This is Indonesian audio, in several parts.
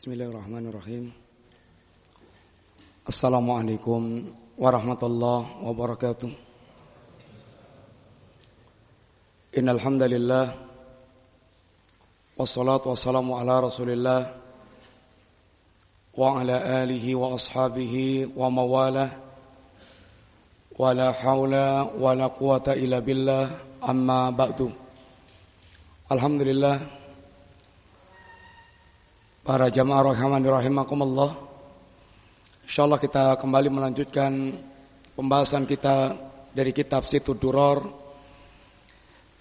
Bismillahirrahmanirrahim. Assalamualaikum warahmatullahi wabarakatuh. Innal hamdalillah wassalatu wassalamu ala Rasulillah wa ala alihi wa ashabihi wa mawalah wa la haula wa la quwata illa billah amma ba'du. Alhamdulillah Para jamaah rahimani rahimakumullah. Insyaallah kita kembali melanjutkan pembahasan kita dari kitab Situ Duror.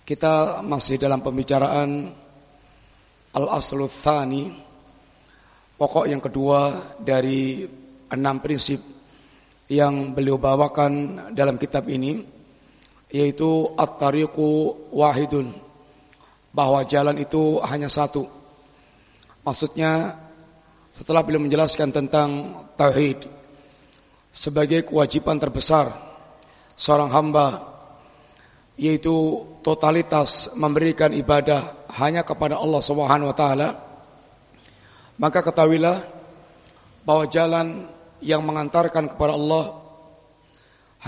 Kita masih dalam pembicaraan Al-Aslu Thani. Pokok yang kedua dari enam prinsip yang beliau bawakan dalam kitab ini yaitu at-tariqu wahidun bahwa jalan itu hanya satu Maksudnya setelah beliau menjelaskan tentang tauhid sebagai kewajiban terbesar seorang hamba yaitu totalitas memberikan ibadah hanya kepada Allah Subhanahu wa taala maka ketahuilah bahwa jalan yang mengantarkan kepada Allah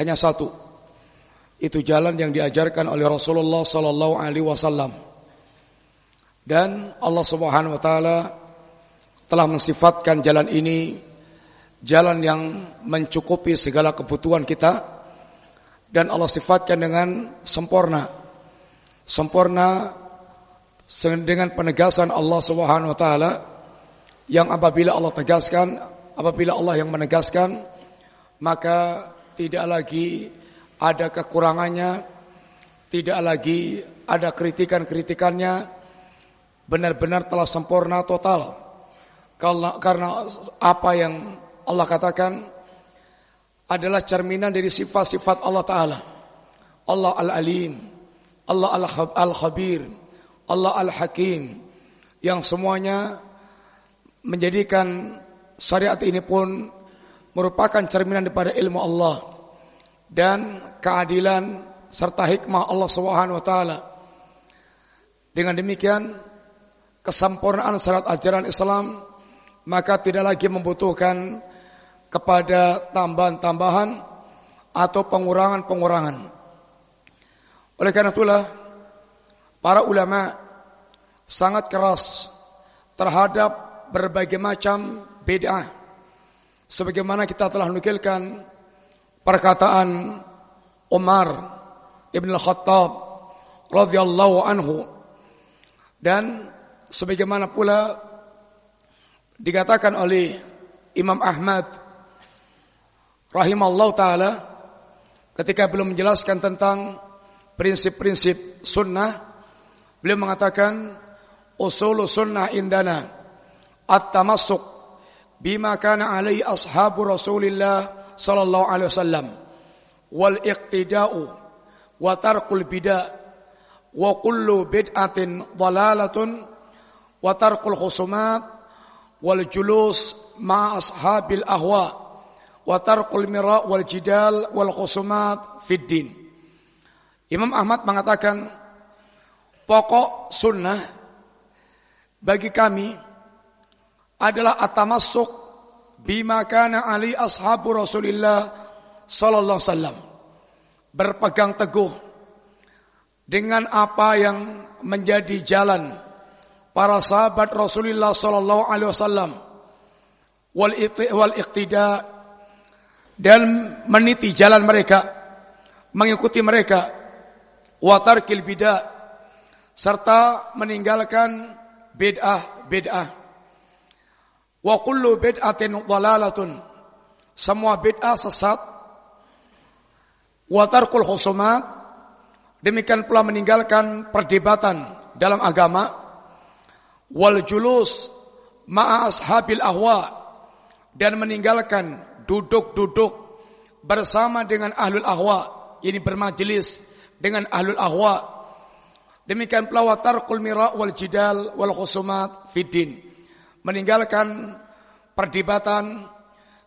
hanya satu. Itu jalan yang diajarkan oleh Rasulullah sallallahu alaihi wasallam dan Allah Subhanahu wa taala telah mensifatkan jalan ini jalan yang mencukupi segala kebutuhan kita dan Allah sifatkan dengan sempurna. Sempurna dengan penegasan Allah Subhanahu wa taala yang apabila Allah tegaskan, apabila Allah yang menegaskan, maka tidak lagi ada kekurangannya, tidak lagi ada kritikan-kritikannya, benar-benar telah sempurna total. Karena, apa yang Allah katakan adalah cerminan dari sifat-sifat Allah Ta'ala. Allah Al-Alim, Allah Al-Khabir, Allah Al-Hakim. Yang semuanya menjadikan syariat ini pun merupakan cerminan daripada ilmu Allah dan keadilan serta hikmah Allah Subhanahu wa taala. Dengan demikian kesempurnaan syarat ajaran Islam maka tidak lagi membutuhkan kepada tambahan-tambahan atau pengurangan-pengurangan. Oleh karena itulah para ulama sangat keras terhadap berbagai macam bid'ah. Sebagaimana kita telah nukilkan perkataan Umar Ibn Al-Khattab radhiyallahu anhu dan sebagaimana pula dikatakan oleh Imam Ahmad rahimallahu taala ketika belum menjelaskan tentang prinsip-prinsip sunnah beliau mengatakan usul sunnah indana at-tamassuk bima kana alaihi ashabu Rasulillah sallallahu alaihi wasallam wal iqtida'u wa tarkul bid'ah wa kullu bid'atin dhalalatun wa tarkul khusumat wal julus ma ashabil ahwa wa tarkul mira wal jidal wal khusumat fid din. Imam Ahmad mengatakan pokok sunnah bagi kami adalah atamassuk bima kana ali ashabu Rasulillah sallallahu alaihi wasallam berpegang teguh dengan apa yang menjadi jalan para sahabat Rasulullah sallallahu alaihi wasallam wal wal iqtida dan meniti jalan mereka mengikuti mereka wa tarkil serta meninggalkan bid'ah bid'ah wa kullu bid'atin dhalalatun semua bid'ah sesat. Wa tarkul khusumat demikian pula meninggalkan perdebatan dalam agama wal julus ma'a ashabil ahwa dan meninggalkan duduk-duduk bersama dengan ahlul ahwa ini bermajelis dengan ahlul ahwa. Demikian pula watarqul mira wal jidal wal khusumat fiddin. Meninggalkan perdebatan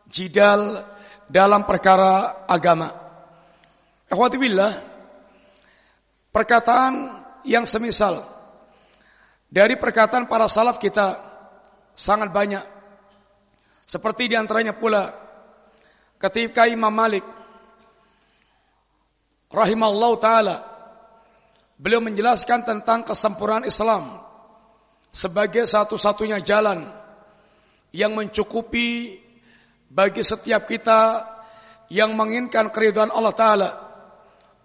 jidal dalam perkara agama. Akhwati billah perkataan yang semisal dari perkataan para salaf kita sangat banyak. Seperti di antaranya pula ketika Imam Malik rahimahullah taala beliau menjelaskan tentang kesempurnaan Islam sebagai satu-satunya jalan yang mencukupi bagi setiap kita yang menginginkan keridhaan Allah taala.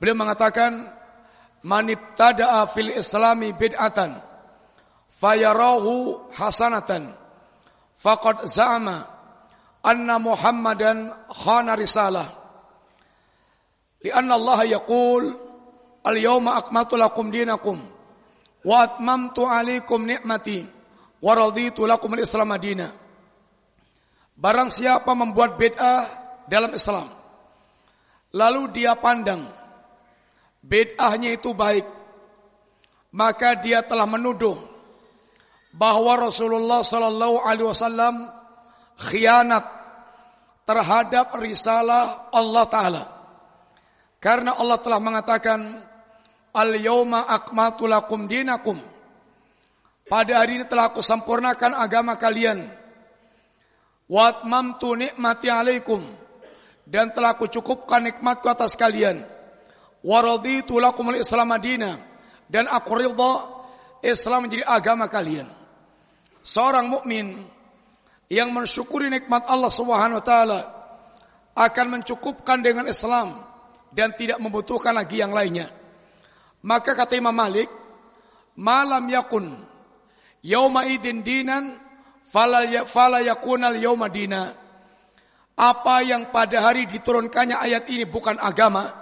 Beliau mengatakan manibtada'a fil islami bid'atan fayarahu hasanatan faqad za'ama anna muhammadan khana risalah lianna Allah yaqul al yawma akmaltu lakum dinakum wa atmamtu alaikum ni'mati wa raditu lakum al-islam madina barang siapa membuat bid'ah dalam Islam lalu dia pandang bid'ahnya itu baik, maka dia telah menuduh bahwa Rasulullah sallallahu alaihi wasallam khianat terhadap risalah Allah taala. Karena Allah telah mengatakan Al-yawma akmaltu lakum dinakum. Pada hari ini telah aku sempurnakan agama kalian. Wa ni'mati alaikum dan telah aku cukupkan nikmatku atas kalian waraditu lakumul Islam dan aku ridha Islam menjadi agama kalian. Seorang mukmin yang mensyukuri nikmat Allah Subhanahu wa taala akan mencukupkan dengan Islam dan tidak membutuhkan lagi yang lainnya. Maka kata Imam Malik, malam yakun yauma idin dinan fala ya, yakunal yauma dina. Apa yang pada hari diturunkannya ayat ini bukan agama,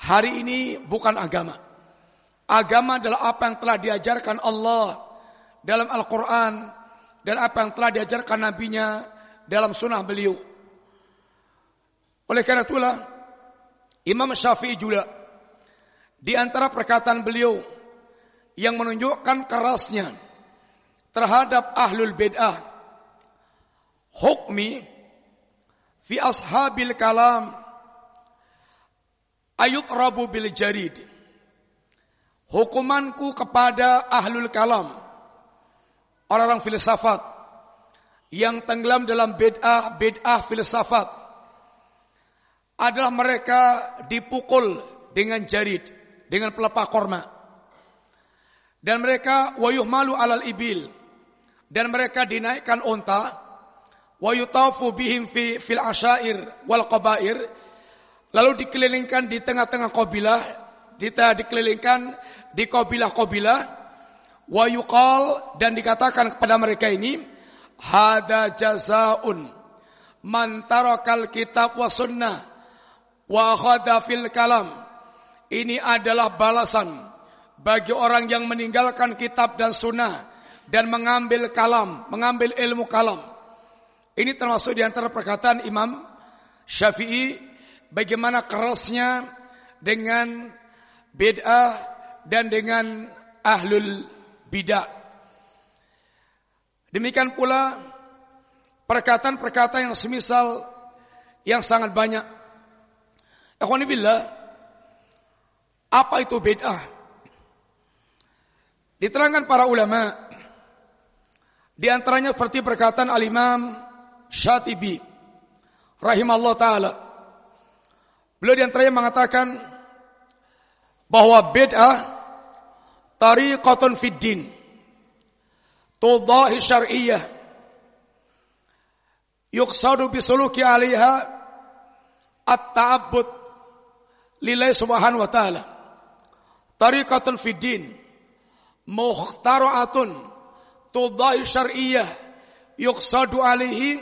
Hari ini bukan agama. Agama adalah apa yang telah diajarkan Allah dalam Al-Quran dan apa yang telah diajarkan Nabi-Nya dalam sunnah beliau. Oleh karena itulah Imam Syafi'i juga di antara perkataan beliau yang menunjukkan kerasnya terhadap ahlul bid'ah hukmi fi ashabil kalam ayut rabu bil jarid. Hukumanku kepada ahlul kalam. Orang-orang filsafat. Yang tenggelam dalam bid'ah, bid'ah filsafat. Adalah mereka dipukul dengan jarid. Dengan pelepah korma. Dan mereka wayuh malu alal ibil. Dan mereka dinaikkan unta. Wayutafu bihim fi fil asyair wal qabair Lalu dikelilingkan di tengah-tengah kabilah, kita dikelilingkan di kabilah-kabilah, wa yuqal dan dikatakan kepada mereka ini, hada jazaun man tarakal kitab wa sunnah wa khada fil kalam. Ini adalah balasan bagi orang yang meninggalkan kitab dan sunnah dan mengambil kalam, mengambil ilmu kalam. Ini termasuk di antara perkataan Imam Syafi'i bagaimana kerasnya dengan bid'ah dan dengan ahlul bidah. Demikian pula perkataan-perkataan yang semisal yang sangat banyak. Ikhwani billah, apa itu bid'ah? Diterangkan para ulama di antaranya seperti perkataan al-Imam Syatibi rahimallahu taala Beliau di antaranya mengatakan bahwa bid'ah tariqatun fid din. Tudahi syar'iyyah. Yuqsadu bisuluki 'alaiha at-ta'abbud lillahi subhanahu wa ta'ala. Tariqatun fid din. Mukhtara'atun. Tudahi syar'iyyah. Yuqsadu 'alaihi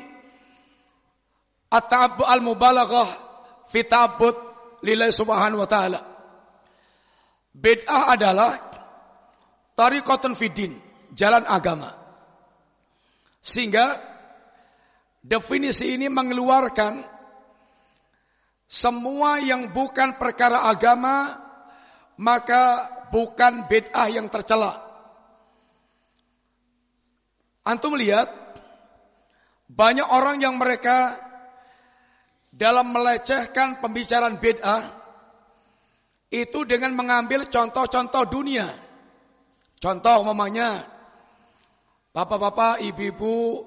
at-ta'abbud al-mubalaghah fitabut lillahi subhanahu wa ta'ala. Bid'ah adalah tarikatun fidin, jalan agama. Sehingga definisi ini mengeluarkan semua yang bukan perkara agama maka bukan bid'ah yang tercela. Antum lihat banyak orang yang mereka dalam melecehkan pembicaraan bid'ah itu dengan mengambil contoh-contoh dunia. Contoh mamanya bapak-bapak, ibu-ibu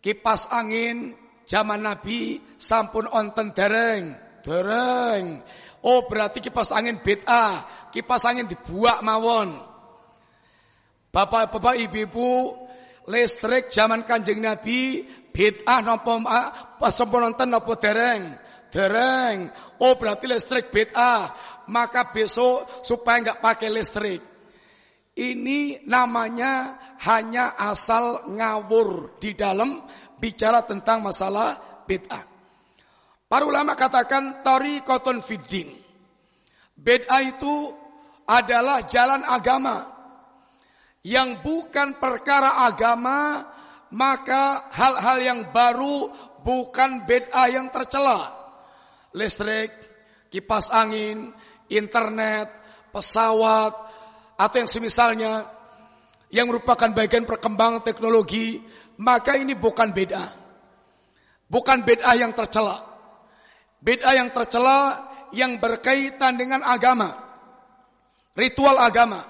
kipas angin zaman Nabi sampun onten dereng, dereng. Oh berarti kipas angin bid'ah, kipas angin dibuat mawon. Bapak-bapak ibu-ibu, listrik zaman Kanjeng Nabi bid'ah napa sampun nonton napa dereng? Dereng. Oh berarti listrik bid'ah. Maka besok supaya nggak pakai listrik. Ini namanya hanya asal ngawur di dalam bicara tentang masalah bid'ah. Para ulama katakan tariqatun fiddin. Bid'ah itu adalah jalan agama yang bukan perkara agama, maka hal-hal yang baru bukan bid'ah yang tercela. Listrik, kipas angin, internet, pesawat, atau yang semisalnya yang merupakan bagian perkembangan teknologi, maka ini bukan bid'ah. Bukan bid'ah yang tercela. Bid'ah yang tercela yang berkaitan dengan agama. Ritual agama.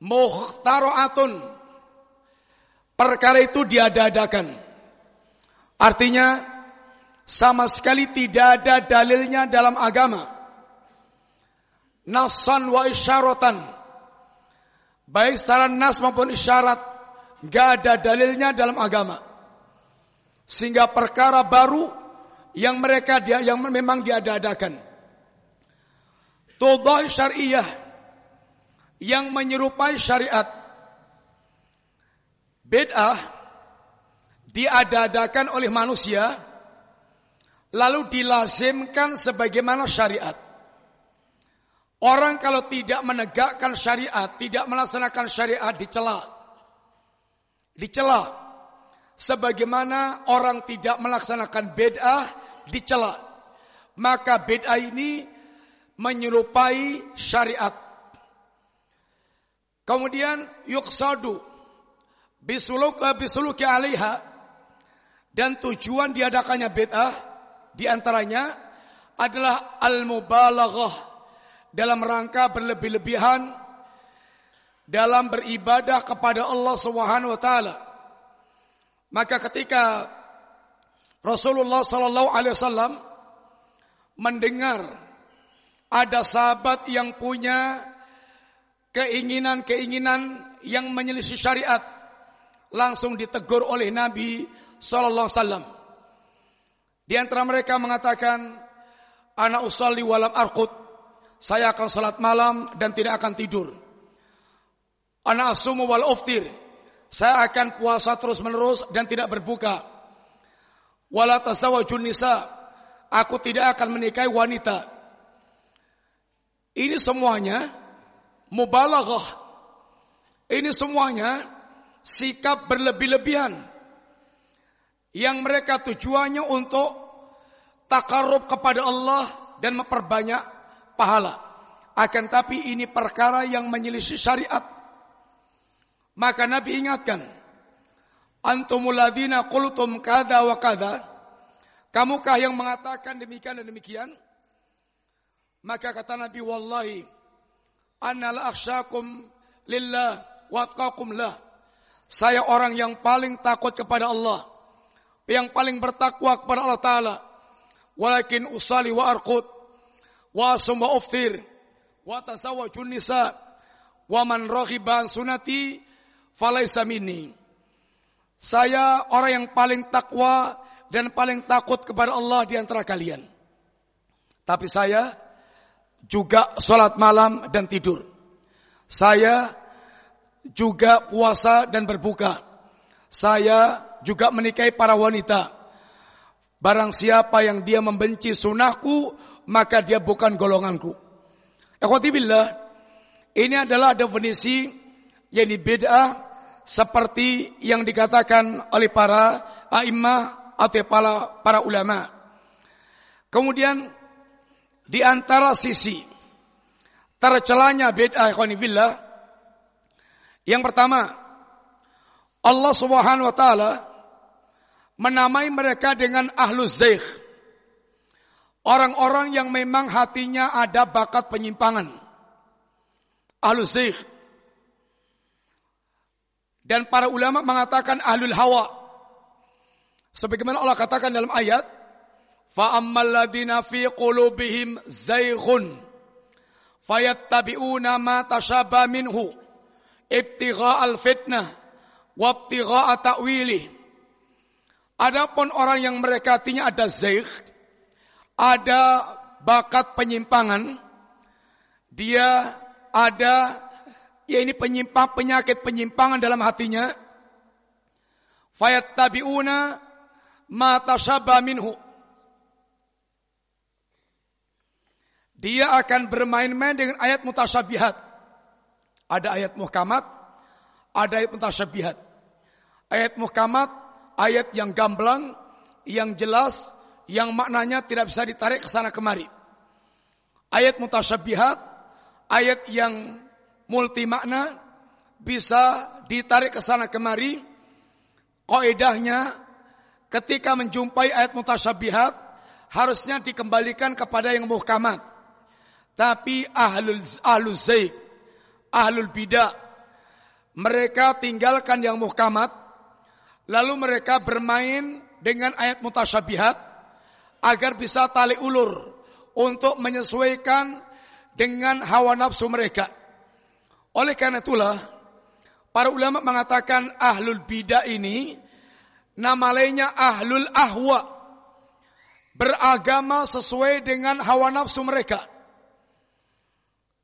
Muhtaro'atun. Perkara itu diada-adakan. Artinya sama sekali tidak ada dalilnya dalam agama. Nasan wa isyaratan. Baik secara nas maupun isyarat. Gak ada dalilnya dalam agama. Sehingga perkara baru yang mereka dia yang memang diada-adakan. Tudah syariah yang menyerupai syariat. Bid'ah diada-adakan oleh manusia lalu dilazimkan sebagaimana syariat. Orang kalau tidak menegakkan syariat, tidak melaksanakan syariat dicela. Dicela. Sebagaimana orang tidak melaksanakan bid'ah dicela. Maka bid'ah ini menyerupai syariat. Kemudian yuksadu bisuluk bisuluki alaiha dan tujuan diadakannya bid'ah di antaranya adalah al-mubalaghah dalam rangka berlebih-lebihan dalam beribadah kepada Allah Subhanahu wa taala. Maka ketika Rasulullah Sallallahu Alaihi Wasallam mendengar ada sahabat yang punya keinginan-keinginan yang menyelisih syariat, langsung ditegur oleh Nabi Sallallahu Alaihi Wasallam. Di antara mereka mengatakan, anak usalli walam arkut, saya akan salat malam dan tidak akan tidur. Anak asumu wal uftir, saya akan puasa terus menerus dan tidak berbuka. Wala tasawwajun nisa. Aku tidak akan menikahi wanita. Ini semuanya mubalaghah. Ini semuanya sikap berlebih-lebihan yang mereka tujuannya untuk takarub kepada Allah dan memperbanyak pahala. Akan tapi ini perkara yang menyelisih syariat. Maka Nabi ingatkan, Antumul ladina qultum kada wa kada. Kamukah yang mengatakan demikian dan demikian? Maka kata Nabi wallahi anna la akhsyakum lillah wa lah. Saya orang yang paling takut kepada Allah, yang paling bertakwa kepada Allah taala. Walakin usali wa arqud wa asum wa uftir wa tasawwajun nisa wa man raghiba sunati falaysa minni. Saya orang yang paling takwa dan paling takut kepada Allah di antara kalian. Tapi saya juga sholat malam dan tidur. Saya juga puasa dan berbuka. Saya juga menikahi para wanita. Barang siapa yang dia membenci sunahku, maka dia bukan golonganku. Ikhwatibillah, ini adalah definisi yang bid'ah seperti yang dikatakan oleh para a'immah atau para, para ulama. Kemudian di antara sisi tercelanya bid'ah ikhwanillah yang pertama Allah Subhanahu wa taala menamai mereka dengan ahlus zaikh. Orang-orang yang memang hatinya ada bakat penyimpangan. Ahlus zaikh dan para ulama mengatakan ahlul hawa. Sebagaimana Allah katakan dalam ayat, فَأَمَّا الَّذِينَ فِي قُلُوبِهِمْ زَيْغٌ فَيَتَّبِعُونَ مَا تَشَابَهَ مِنْهُ ابْتِغَاءَ الْفِتْنَةِ وَابْتِغَاءَ تَأْوِيلِهِ Adapun orang yang mereka artinya ada zaigh, ada bakat penyimpangan, dia ada ya ini penyimpang penyakit penyimpangan dalam hatinya. Fayattabi'una ma tashabba minhu. Dia akan bermain-main dengan ayat mutasyabihat. Ada ayat muhkamat, ada ayat mutasyabihat. Ayat muhkamat, ayat yang gamblang, yang jelas, yang maknanya tidak bisa ditarik ke sana kemari. Ayat mutasyabihat, ayat yang multi makna, bisa ditarik ke sana kemari. Kaidahnya ketika menjumpai ayat mutasyabihat harusnya dikembalikan kepada yang muhkamat. Tapi ahlul ahlul zaid, ahlul bidah, mereka tinggalkan yang muhkamat, lalu mereka bermain dengan ayat mutasyabihat agar bisa tali ulur untuk menyesuaikan dengan hawa nafsu mereka. Oleh karena itulah, para ulama mengatakan ahlul bidah ini nama lainnya ahlul ahwa beragama sesuai dengan hawa nafsu mereka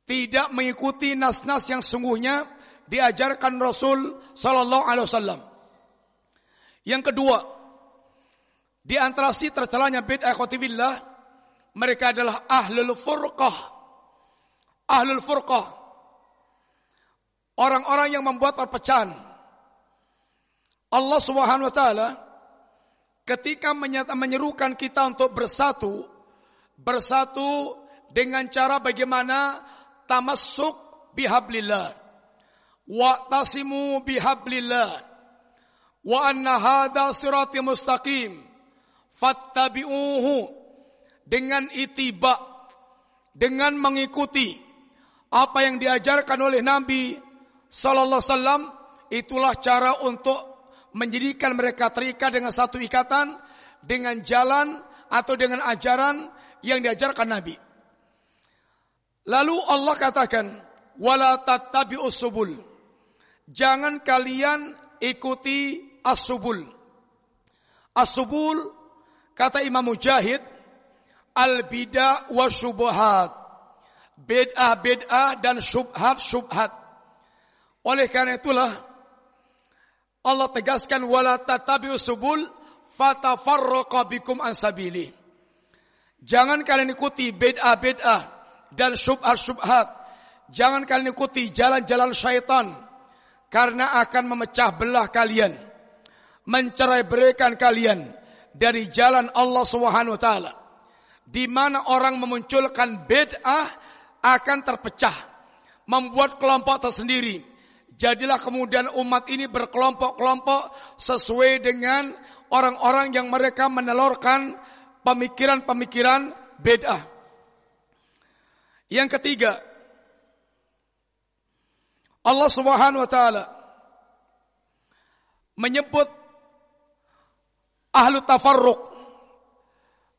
tidak mengikuti nas-nas yang sungguhnya diajarkan Rasul sallallahu alaihi wasallam. Yang kedua, di antara si tercelanya bid'ah khotibillah, mereka adalah ahlul furqah. Ahlul furqah. Orang-orang yang membuat perpecahan. Allah Subhanahu wa taala ketika menyerukan kita untuk bersatu, bersatu dengan cara bagaimana tamassuk bihablillah wa tasimu bihablillah wa anna hadha sirati mustaqim fattabi'uhu dengan itiba dengan mengikuti apa yang diajarkan oleh Nabi sallallahu alaihi wasallam itulah cara untuk menjadikan mereka terikat dengan satu ikatan dengan jalan atau dengan ajaran yang diajarkan Nabi. Lalu Allah katakan, wala tattabi'us subul. Jangan kalian ikuti as-subul. As-subul kata Imam Mujahid al-bid'ah wa syubhat. Bid'ah bid'ah dan syubhat syubhat. Oleh karena itulah Allah tegaskan wala tattabi'us subul fatafarraqa bikum an sabili. Jangan kalian ikuti bid'ah bid'ah dan syubhat-syubhat. Jangan kalian ikuti jalan-jalan syaitan karena akan memecah belah kalian, mencerai berikan kalian dari jalan Allah Subhanahu wa taala. Di mana orang memunculkan bid'ah akan terpecah, membuat kelompok tersendiri. Jadilah kemudian umat ini berkelompok-kelompok sesuai dengan orang-orang yang mereka menelurkan pemikiran-pemikiran bid'ah. Yang ketiga, Allah Subhanahu wa taala menyebut ahlu tafarruq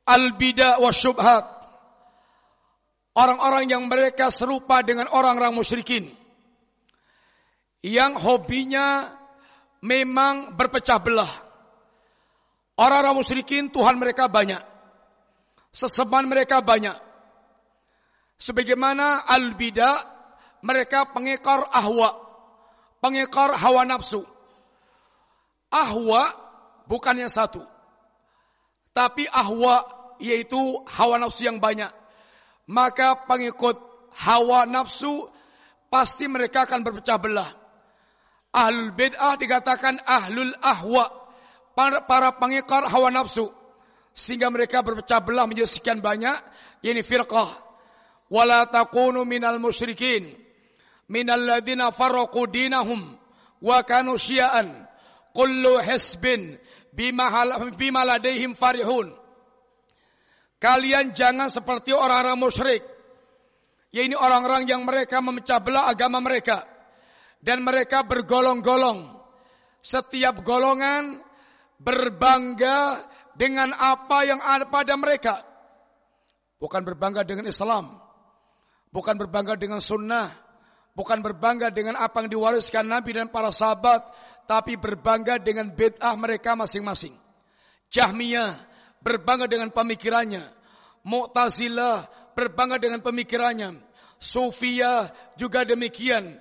al-bida wa syubhat. Orang-orang yang mereka serupa dengan orang-orang musyrikin. Yang hobinya memang berpecah belah. Orang-orang musyrikin Tuhan mereka banyak. Sesembahan mereka banyak. Sebagaimana al-bida mereka pengekor ahwa, pengekor hawa nafsu. Ahwa bukan yang satu. Tapi ahwa yaitu hawa nafsu yang banyak. Maka pengikut hawa nafsu pasti mereka akan berpecah belah. Ahlul bid'ah dikatakan ahlul ahwa, para, para pengekor hawa nafsu. Sehingga mereka berpecah belah menjadi sekian banyak. Ini firqah wala takunu minal musyrikin minal ladina farraqu dinahum wa kanu syia'an kullu hisbin bima bima ladaihim farihun kalian jangan seperti orang-orang musyrik yaitu orang-orang yang mereka memecah belah agama mereka dan mereka bergolong-golong setiap golongan berbangga dengan apa yang ada pada mereka. Bukan berbangga dengan Islam. Bukan berbangga dengan sunnah. Bukan berbangga dengan apa yang diwariskan Nabi dan para sahabat. Tapi berbangga dengan bid'ah mereka masing-masing. Jahmiyah berbangga dengan pemikirannya. Mu'tazilah berbangga dengan pemikirannya. Sufiyah juga demikian.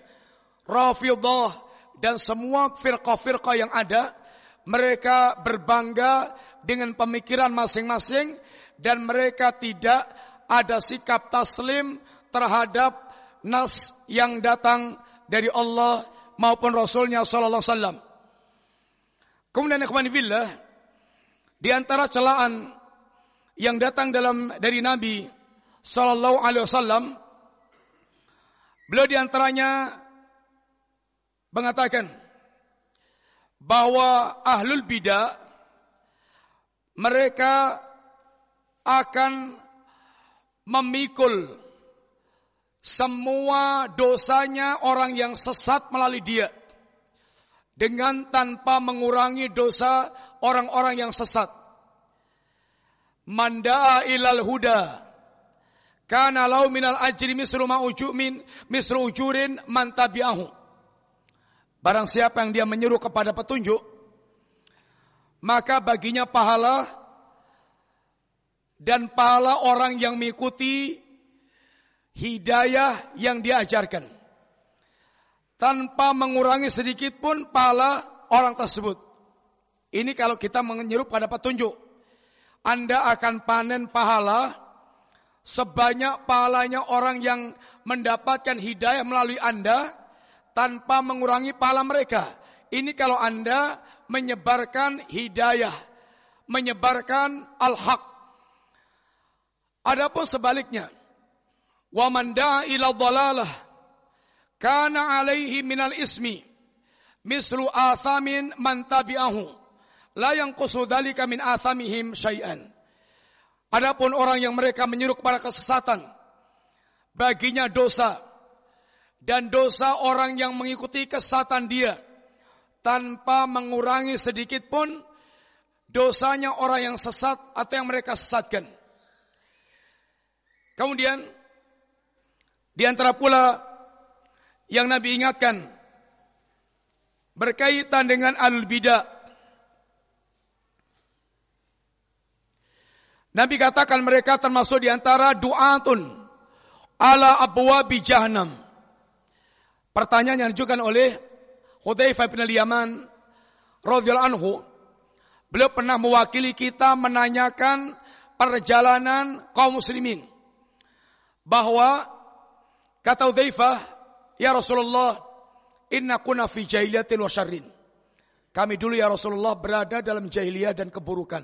Rafidah dan semua firqah-firqah yang ada mereka berbangga dengan pemikiran masing-masing dan mereka tidak ada sikap taslim terhadap nas yang datang dari Allah maupun Rasulnya Sallallahu Alaihi Wasallam. Kemudian ikhwan fillah di antara celaan yang datang dalam dari Nabi Sallallahu Alaihi Wasallam beliau di antaranya mengatakan bahwa ahlul bidah mereka akan memikul semua dosanya orang yang sesat melalui dia dengan tanpa mengurangi dosa orang-orang yang sesat. Manda'a ilal huda kana lau minal ajri misru ma ujumin misru ujurin man tabi'ahu. Barang siapa yang dia menyuruh kepada petunjuk, maka baginya pahala dan pahala orang yang mengikuti hidayah yang diajarkan. Tanpa mengurangi sedikit pun pahala orang tersebut. Ini kalau kita menyuruh pada petunjuk. Anda akan panen pahala sebanyak pahalanya orang yang mendapatkan hidayah melalui Anda tanpa mengurangi pahala mereka. Ini kalau Anda menyebarkan hidayah, menyebarkan al-haq. Adapun sebaliknya, wa man da'a ila dhalalah kana alaihi minal ismi mislu athamin man tabi'ahu la yanqusu dzalika min athamihim syai'an. Adapun orang yang mereka menyuruh kepada kesesatan, baginya dosa dan dosa orang yang mengikuti kesatan dia tanpa mengurangi sedikit pun dosanya orang yang sesat atau yang mereka sesatkan. Kemudian di antara pula yang Nabi ingatkan berkaitan dengan al-bidah. Nabi katakan mereka termasuk di antara du'atun ala abwabi jahannam Pertanyaan yang diajukan oleh Hudzaifah bin Al-Yaman radhiyallahu anhu. Beliau pernah mewakili kita menanyakan perjalanan kaum muslimin. Bahwa kata Hudzaifah, "Ya Rasulullah, inna kunna fi jahiliyatin wa syarrin." Kami dulu ya Rasulullah berada dalam jahiliyah dan keburukan.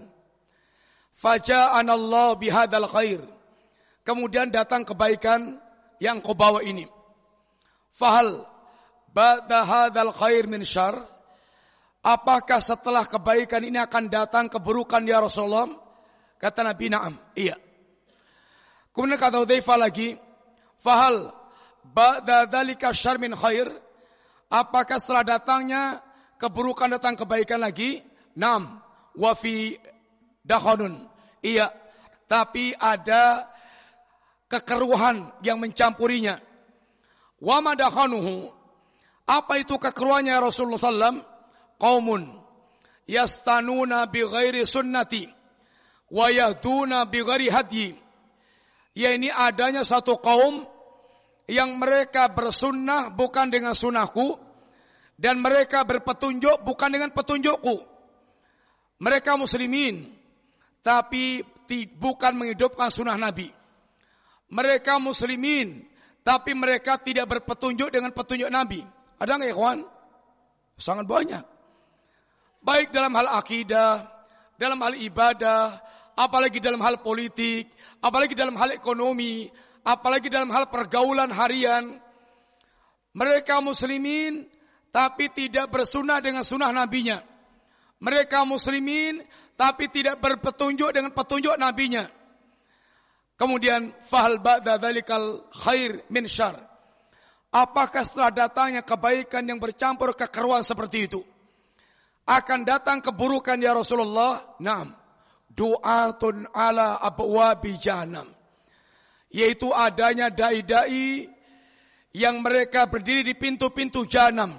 Faja'ana Allah bihadal khair. Kemudian datang kebaikan yang kau bawa ini. Fahal ba'da hadzal khair min syar? Apakah setelah kebaikan ini akan datang keburukan ya Rasulullah? Kata Nabi, "Na'am." Iya. Kemudian kata Hudzaifah lagi, "Fahal ba'da dzalika syar min khair?" Apakah setelah datangnya keburukan datang kebaikan lagi? Naam. Wa fi dahonun. Iya. Tapi ada kekeruhan yang mencampurinya. Wa madakhanuhu apa itu kekeruannya Rasulullah sallam? Qaumun yastanuna bi ghairi sunnati wa yahduna bi ghairi hadyi. Ya ini adanya satu kaum yang mereka bersunnah bukan dengan sunnahku dan mereka berpetunjuk bukan dengan petunjukku. Mereka muslimin tapi bukan menghidupkan sunnah Nabi. Mereka muslimin tapi mereka tidak berpetunjuk dengan petunjuk Nabi. Ada nggak ikhwan? Sangat banyak. Baik dalam hal akidah, dalam hal ibadah, apalagi dalam hal politik, apalagi dalam hal ekonomi, apalagi dalam hal pergaulan harian. Mereka muslimin tapi tidak bersunah dengan sunnah nabinya. Mereka muslimin tapi tidak berpetunjuk dengan petunjuk nabinya. Kemudian fahal ba'da dzalikal khair min syar. Apakah setelah datangnya kebaikan yang bercampur kekeruan seperti itu? akan datang keburukan ya Rasulullah? Naam. Du'atun ala abwabi jahannam. Yaitu adanya dai-dai yang mereka berdiri di pintu-pintu jahanam.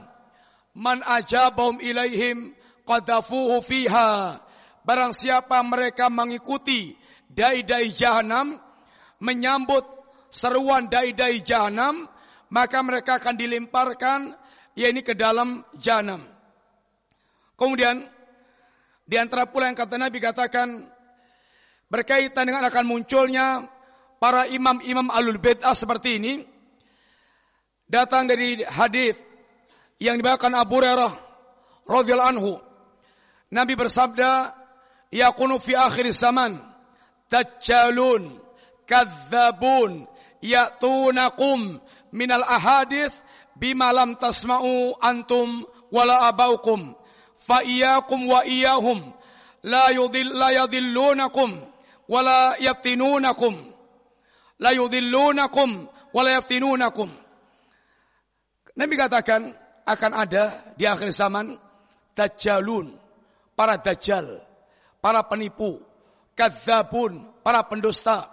Man ajabahum ilaihim qadafuhu fiha. Barang siapa mereka mengikuti dai-dai jahanam, menyambut seruan dai-dai jahanam, maka mereka akan dilemparkan ya ini ke dalam jahanam. Kemudian di antara pula yang kata Nabi katakan berkaitan dengan akan munculnya para imam-imam alul bid'ah seperti ini datang dari hadis yang dibawakan Abu Hurairah radhiyallahu anhu. Nabi bersabda yakunu fi akhir zaman dajjalun kadzabun ya'tunakum minal ahadith bima lam tasma'u antum wala abaukum. Fa iyyakum wa iyyahum la yudil la yadillunakum wala yaftinunakum la yudillunakum wala yaftinunakum. Nabi katakan akan ada di akhir zaman dajjalun para dajjal para penipu kadzabun para pendusta.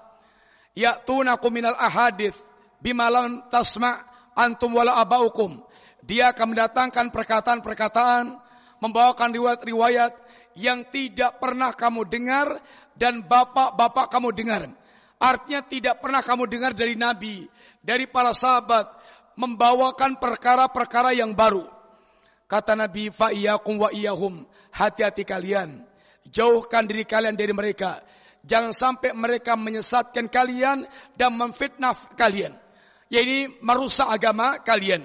Ya'tunakum minal ahadith bimalam tasma antum wala abaukum. Dia akan mendatangkan perkataan-perkataan membawakan riwayat-riwayat yang tidak pernah kamu dengar dan bapak-bapak kamu dengar. Artinya tidak pernah kamu dengar dari Nabi, dari para sahabat membawakan perkara-perkara yang baru. Kata Nabi, fa'iyakum wa iyahum, hati-hati kalian. Jauhkan diri kalian dari mereka. Jangan sampai mereka menyesatkan kalian dan memfitnah kalian. Ya ini merusak agama kalian.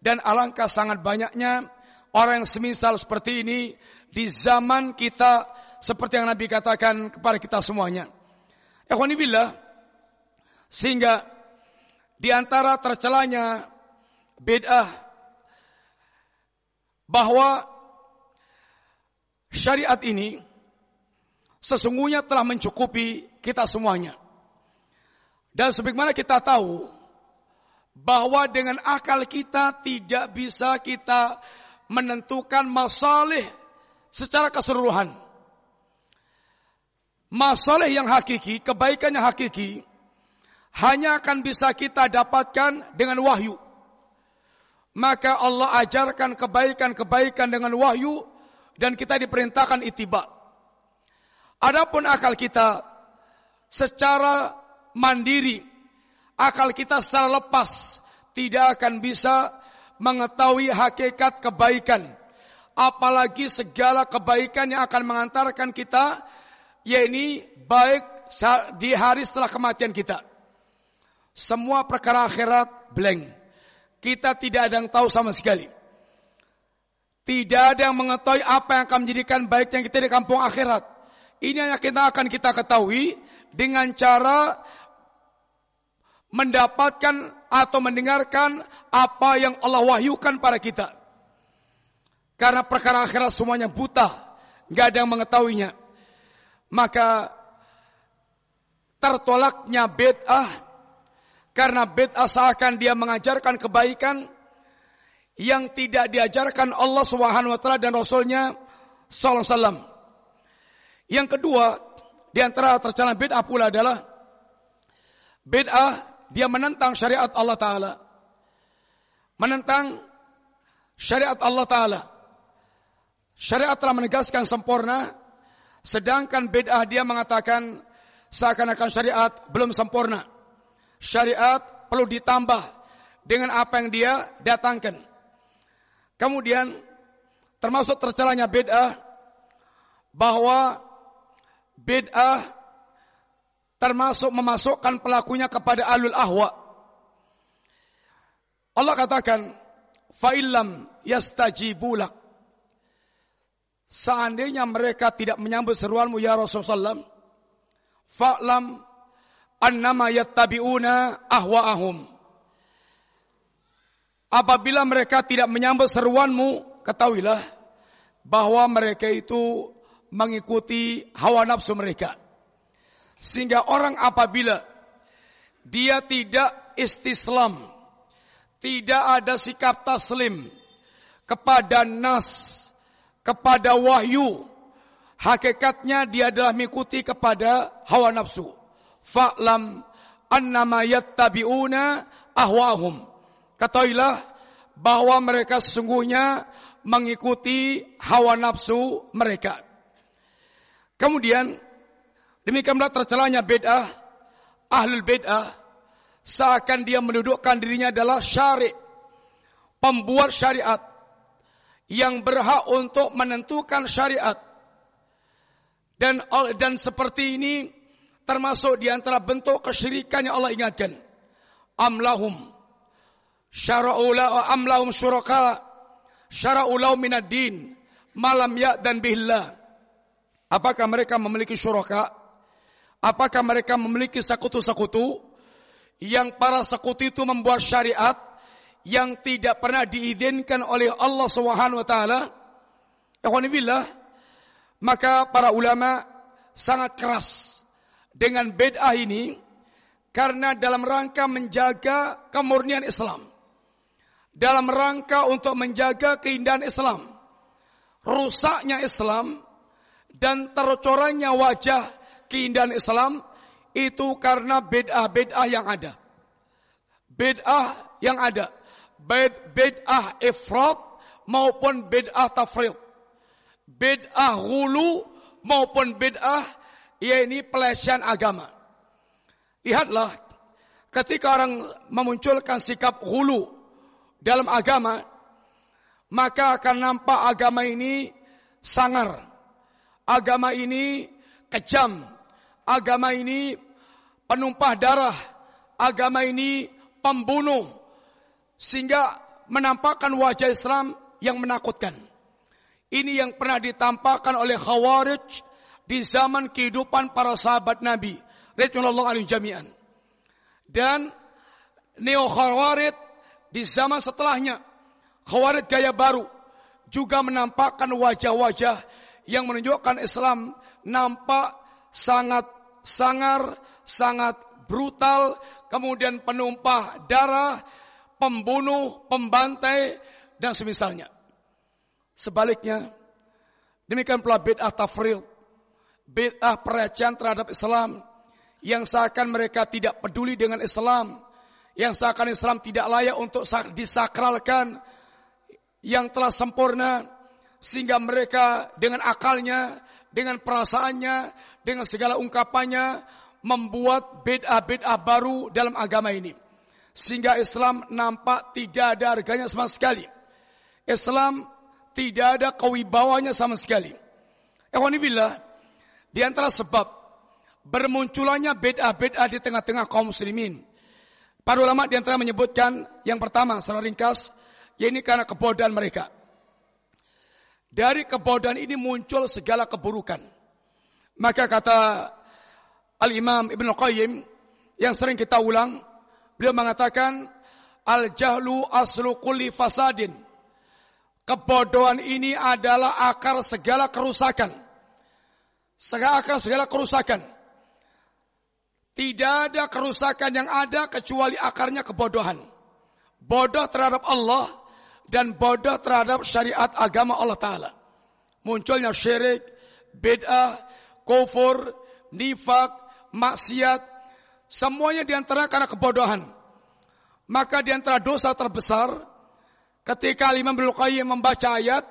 Dan alangkah sangat banyaknya Orang yang semisal seperti ini di zaman kita seperti yang Nabi katakan kepada kita semuanya. Ikhwanibillah sehingga di antara tercelanya bid'ah bahwa syariat ini sesungguhnya telah mencukupi kita semuanya. Dan sebagaimana kita tahu bahwa dengan akal kita tidak bisa kita menentukan masalah secara keseluruhan. Masalah yang hakiki, kebaikan yang hakiki, hanya akan bisa kita dapatkan dengan wahyu. Maka Allah ajarkan kebaikan-kebaikan dengan wahyu dan kita diperintahkan itiba. Adapun akal kita secara mandiri, akal kita secara lepas tidak akan bisa mengetahui hakikat kebaikan. Apalagi segala kebaikan yang akan mengantarkan kita, yakni baik di hari setelah kematian kita. Semua perkara akhirat blank. Kita tidak ada yang tahu sama sekali. Tidak ada yang mengetahui apa yang akan menjadikan baiknya kita di kampung akhirat. Ini yang kita akan kita ketahui dengan cara mendapatkan atau mendengarkan apa yang Allah wahyukan pada kita. Karena perkara akhirat semuanya buta, nggak ada yang mengetahuinya. Maka tertolaknya bid'ah karena bid'ah seakan dia mengajarkan kebaikan yang tidak diajarkan Allah Subhanahu wa taala dan rasulnya sallallahu alaihi wasallam. Yang kedua, di antara tercela bid'ah pula adalah bid'ah dia menentang syariat Allah Ta'ala. Menentang syariat Allah Ta'ala. Syariat telah menegaskan sempurna, sedangkan bid'ah dia mengatakan seakan-akan syariat belum sempurna. Syariat perlu ditambah dengan apa yang dia datangkan. Kemudian termasuk tercelanya bid'ah bahwa bid'ah termasuk memasukkan pelakunya kepada alul ahwa. Allah katakan, "Fa'ilam yastajibulak." Seandainya mereka tidak menyambut seruanmu ya Rasulullah, fa'lam annama yattabi'una ahwa'ahum. Apabila mereka tidak menyambut seruanmu, ketahuilah bahwa mereka itu mengikuti hawa nafsu mereka. Sehingga orang apabila dia tidak istislam, tidak ada sikap taslim kepada nas, kepada wahyu. Hakikatnya dia adalah mengikuti kepada hawa nafsu. Fa'lam annama yattabi'una ahwahum. Ketahuilah bahwa mereka sesungguhnya mengikuti hawa nafsu mereka. Kemudian demikianlah tercelanya bid'ah, ahlul bid'ah seakan dia mendudukkan dirinya adalah syari' pembuat syariat yang berhak untuk menentukan syariat. Dan dan seperti ini termasuk di antara bentuk kesyirikan yang Allah ingatkan. Amlahum syara'u la amlahum syuraka syara'u lau minad din malam ya dan billah. Apakah mereka memiliki syuraka? Apakah mereka memiliki sekutu-sekutu yang para sekutu itu membuat syariat yang tidak pernah diizinkan oleh Allah Subhanahu wa taala? maka para ulama sangat keras dengan bid'ah ini karena dalam rangka menjaga kemurnian Islam. Dalam rangka untuk menjaga keindahan Islam. Rusaknya Islam dan tercorangnya wajah keindahan Islam itu karena bid'ah-bid'ah yang ada. Bid'ah yang ada. Bid'ah ifrat maupun bid'ah tafrid. Bid'ah hulu maupun bid'ah ini pelecehan agama. Lihatlah ketika orang memunculkan sikap hulu dalam agama, maka akan nampak agama ini sangar. Agama ini kejam. Agama ini penumpah darah. Agama ini pembunuh. Sehingga menampakkan wajah Islam yang menakutkan. Ini yang pernah ditampakkan oleh Khawarij di zaman kehidupan para sahabat Nabi. Ridwanullah alim jami'an. Dan Neo Khawarij di zaman setelahnya, Khawarij gaya baru juga menampakkan wajah-wajah yang menunjukkan Islam nampak sangat sangar, sangat brutal, kemudian penumpah darah, pembunuh, pembantai, dan semisalnya. Sebaliknya, demikian pula bid'ah tafril, bid'ah pelecehan terhadap Islam, yang seakan mereka tidak peduli dengan Islam, yang seakan Islam tidak layak untuk disakralkan yang telah sempurna sehingga mereka dengan akalnya, dengan perasaannya, dengan segala ungkapannya membuat bid'ah-bid'ah baru dalam agama ini. Sehingga Islam nampak tidak ada harganya sama sekali. Islam tidak ada kewibawanya sama sekali. Ehwanibillah, di antara sebab bermunculannya bid'ah-bid'ah di tengah-tengah kaum muslimin Para ulama di antara menyebutkan yang pertama secara ringkas, ya ini karena kebodohan mereka. Dari kebodohan ini muncul segala keburukan. Maka kata Al-Imam Ibn Qayyim yang sering kita ulang, beliau mengatakan al-jahlu aslu kulli fasadin. Kebodohan ini adalah akar segala kerusakan. Segala akar segala kerusakan. Tidak ada kerusakan yang ada kecuali akarnya kebodohan. Bodoh terhadap Allah dan bodoh terhadap syariat agama Allah Ta'ala. Munculnya syirik, bid'ah, kufur, nifak, maksiat. Semuanya di antara karena kebodohan. Maka di antara dosa terbesar ketika Imam Ibnu membaca ayat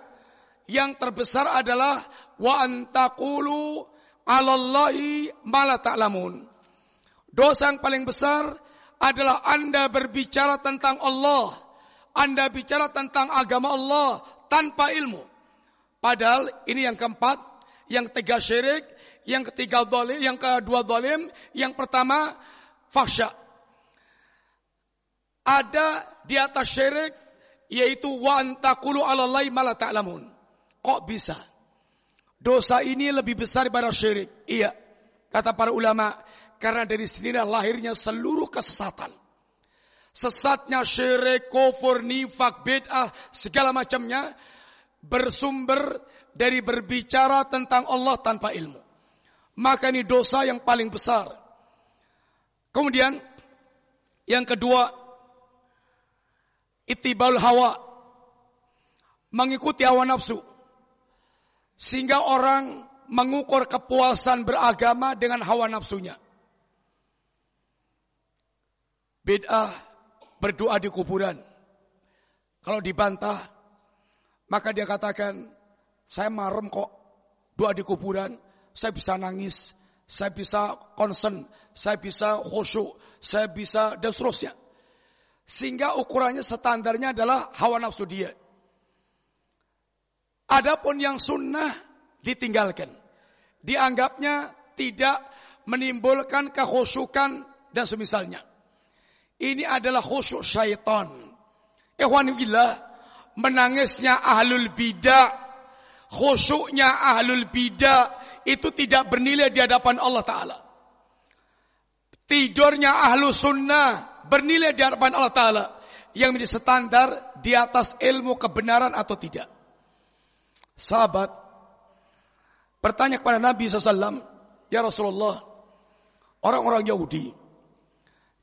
yang terbesar adalah wa antakulu 'alallahi ma la ta'lamun. Dosa yang paling besar adalah Anda berbicara tentang Allah. Anda bicara tentang agama Allah tanpa ilmu. Padahal ini yang keempat, yang ketiga syirik, yang ketiga dolim, yang kedua dolim, yang pertama fahsya. Ada di atas syirik yaitu wa antakulu alallahi ma ta'lamun. Kok bisa? Dosa ini lebih besar daripada syirik. Iya. Kata para ulama, karena dari sinilah lahirnya seluruh kesesatan. Sesatnya syirik, kufur, nifak, bid'ah, segala macamnya bersumber dari berbicara tentang Allah tanpa ilmu. Maka ini dosa yang paling besar. Kemudian yang kedua, itibal hawa. Mengikuti hawa nafsu. Sehingga orang mengukur kepuasan beragama dengan hawa nafsunya. Bid'ah berdoa di kuburan. Kalau dibantah, maka dia katakan, saya marem kok doa di kuburan, saya bisa nangis, saya bisa concern, saya bisa khusyuk, saya bisa dan seterusnya. Sehingga ukurannya standarnya adalah hawa nafsu dia. Adapun yang sunnah ditinggalkan. Dianggapnya tidak menimbulkan kekhusyukan dan semisalnya. Ini adalah khusyuk syaitan. Ikhwanillah, menangisnya ahlul bidah, khusyuknya ahlul bidah itu tidak bernilai di hadapan Allah Ta'ala. Tidurnya ahlu sunnah bernilai di hadapan Allah Ta'ala. Yang menjadi standar di atas ilmu kebenaran atau tidak. Sahabat bertanya kepada Nabi SAW, Ya Rasulullah, orang-orang Yahudi,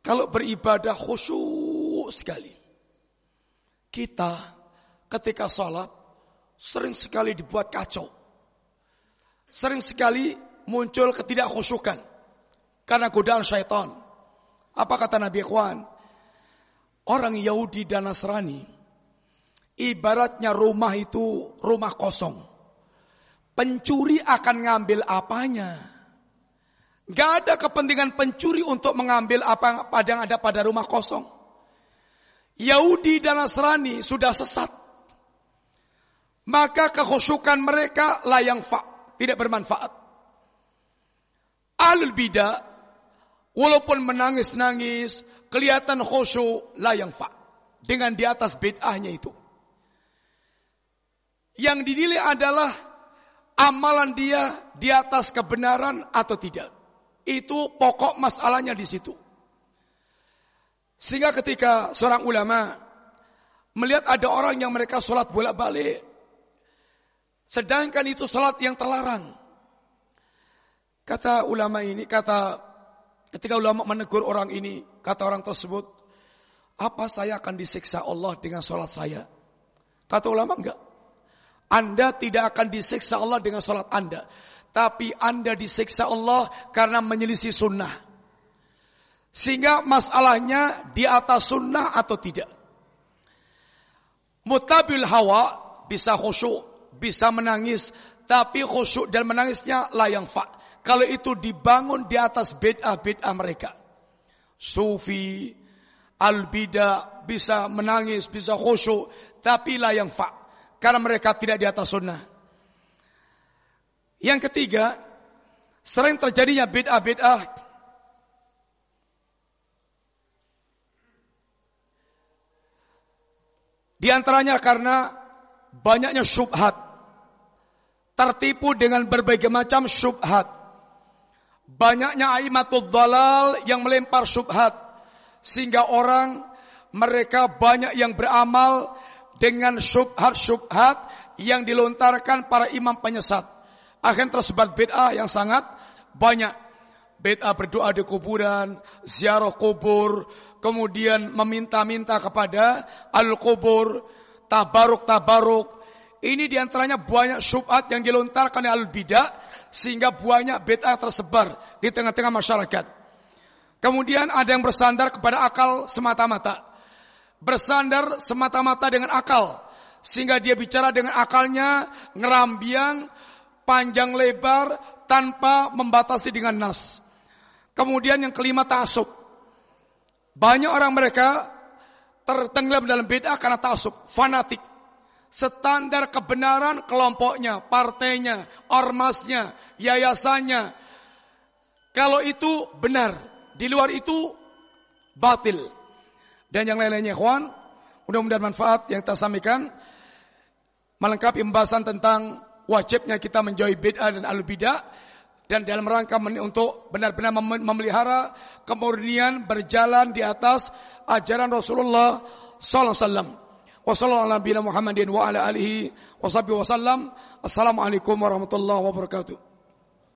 kalau beribadah khusyuk sekali. Kita ketika sholat sering sekali dibuat kacau. Sering sekali muncul ketidakkhusyukan karena godaan syaitan. Apa kata Nabi Ikhwan? Orang Yahudi dan Nasrani ibaratnya rumah itu rumah kosong. Pencuri akan ngambil apanya? Gak ada kepentingan pencuri untuk mengambil apa yang ada pada rumah kosong. Yahudi dan Nasrani sudah sesat. Maka kekhusyukan mereka layang fa, tidak bermanfaat. Alul bidah Walaupun menangis-nangis, kelihatan khusyuk, la yang fa. Dengan di atas bid'ahnya itu. Yang dinilai adalah amalan dia di atas kebenaran atau tidak. Itu pokok masalahnya di situ. Sehingga ketika seorang ulama melihat ada orang yang mereka sholat bolak-balik. Sedangkan itu sholat yang terlarang. Kata ulama ini, kata Ketika ulama menegur orang ini, kata orang tersebut, apa saya akan disiksa Allah dengan sholat saya? Kata ulama enggak. Anda tidak akan disiksa Allah dengan sholat Anda. Tapi Anda disiksa Allah karena menyelisih sunnah. Sehingga masalahnya di atas sunnah atau tidak. Mutabil hawa bisa khusyuk, bisa menangis. Tapi khusyuk dan menangisnya layang fa' kalau itu dibangun di atas bid'ah-bid'ah mereka. Sufi, al-bid'ah bisa menangis, bisa khusyuk, tapi lah yang fa' karena mereka tidak di atas sunnah. Yang ketiga, sering terjadinya bid'ah-bid'ah Di antaranya karena banyaknya syubhat. Tertipu dengan berbagai macam syubhat. Banyaknya aimatul dalal yang melempar syubhat. Sehingga orang mereka banyak yang beramal dengan syubhat-syubhat yang dilontarkan para imam penyesat. Akhirnya tersebar bid'ah yang sangat banyak. Bid'ah berdoa di kuburan, ziarah kubur, kemudian meminta-minta kepada al-kubur, tabaruk-tabaruk, ini di antaranya banyak syubhat yang dilontarkan oleh al-bidah sehingga banyak bid'ah tersebar di tengah-tengah masyarakat. Kemudian ada yang bersandar kepada akal semata-mata. Bersandar semata-mata dengan akal. Sehingga dia bicara dengan akalnya ngerambiang panjang lebar tanpa membatasi dengan nas. Kemudian yang kelima ta'asub. Banyak orang mereka tertenggelam dalam bid'ah karena ta'asub, fanatik standar kebenaran kelompoknya, partainya, ormasnya, yayasannya. Kalau itu benar, di luar itu batil. Dan yang lain-lainnya, kawan, mudah-mudahan manfaat yang kita sampaikan melengkapi pembahasan tentang wajibnya kita menjauhi bid'ah dan al bidah dan dalam rangka untuk benar-benar memelihara kemurnian berjalan di atas ajaran Rasulullah sallallahu alaihi wasallam. Wassalamualaikum warahmatullahi wabarakatuh.